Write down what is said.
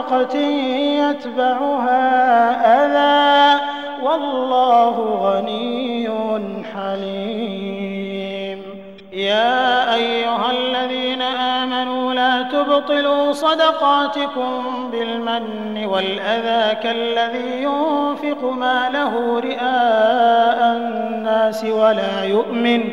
صدقة يتبعها أذى والله غني حليم. يا أيها الذين آمنوا لا تبطلوا صدقاتكم بالمن والأذى كالذي ينفق ماله رئاء الناس ولا يؤمن